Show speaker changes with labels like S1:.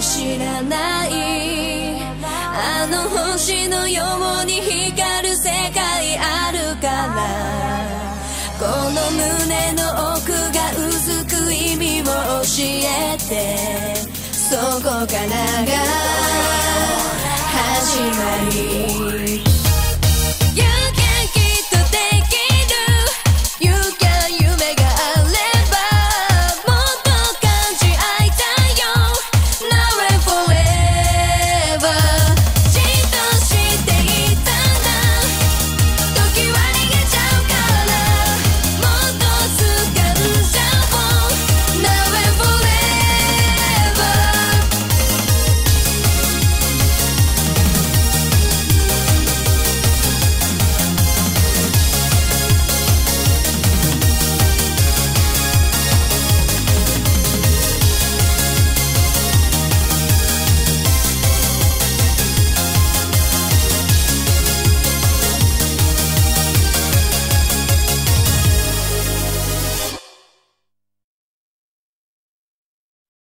S1: 知らない。あの星のように光る世界あるから。この胸の奥がうずく意味を教えて。そこからが始まり。